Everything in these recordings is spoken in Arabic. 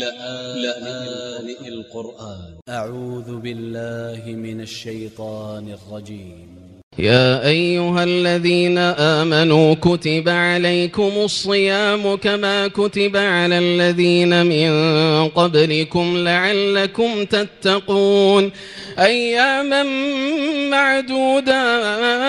لآن القرآن. أ ع و ذ ب ا ل ل ه من ا ل ش ي ط ا ن ا ل ج ي م يا أيها الذين آمنوا كتب عليكم الصيام كما كتب على الذين من قبلكم لعلكم تتقون. أياما معدودات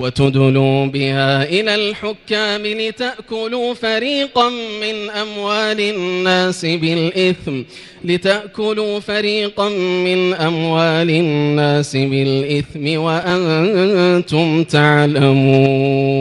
وتدلوا بها إلى الحكام لتأكلوا فريقا من أموال الناس بالإثم لتأكلوا فريقا من أموال الناس بالإثم وأنتم تعلمون.